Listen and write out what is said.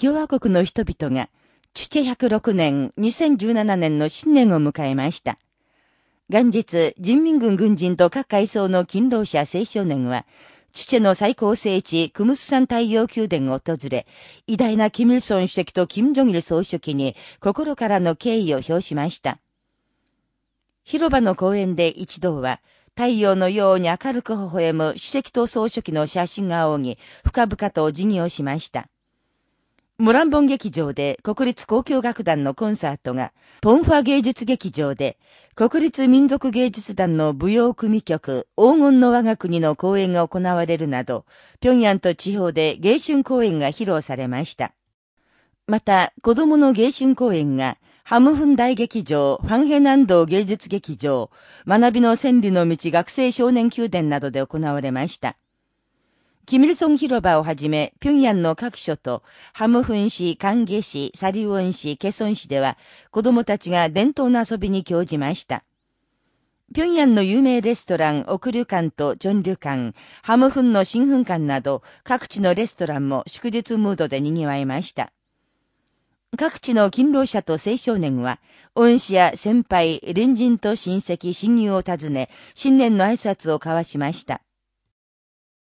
共和国の人々が、チュチェ106年、2017年の新年を迎えました。元日、人民軍軍人と各階層の勤労者青少年は、チュチェの最高聖地、クムスサン太陽宮殿を訪れ、偉大なキム・ルソン主席とキム・ジョギル総書記に心からの敬意を表しました。広場の公園で一同は、太陽のように明るく微笑む主席と総書記の写真が仰ぎ、深々と授業しました。モランボン劇場で国立交響楽団のコンサートが、ポンファ芸術劇場で国立民族芸術団の舞踊組曲黄金の我が国の公演が行われるなど、平壌と地方で芸春公演が披露されました。また、子供の芸春公演が、ハムフン大劇場、ファンヘナンド芸術劇場、学びの千里の道学生少年宮殿などで行われました。キミルソン広場をはじめ、平壌の各所と、ハムフン市、カンゲ市、サリウォン市、ケソン市では、子供たちが伝統の遊びに興じました。平壌の有名レストラン、奥旅館とジョン旅館、ハムフンの新噴館など、各地のレストランも祝日ムードで賑わいました。各地の勤労者と青少年は、恩師や先輩、隣人と親戚、親友を訪ね、新年の挨拶を交わしました。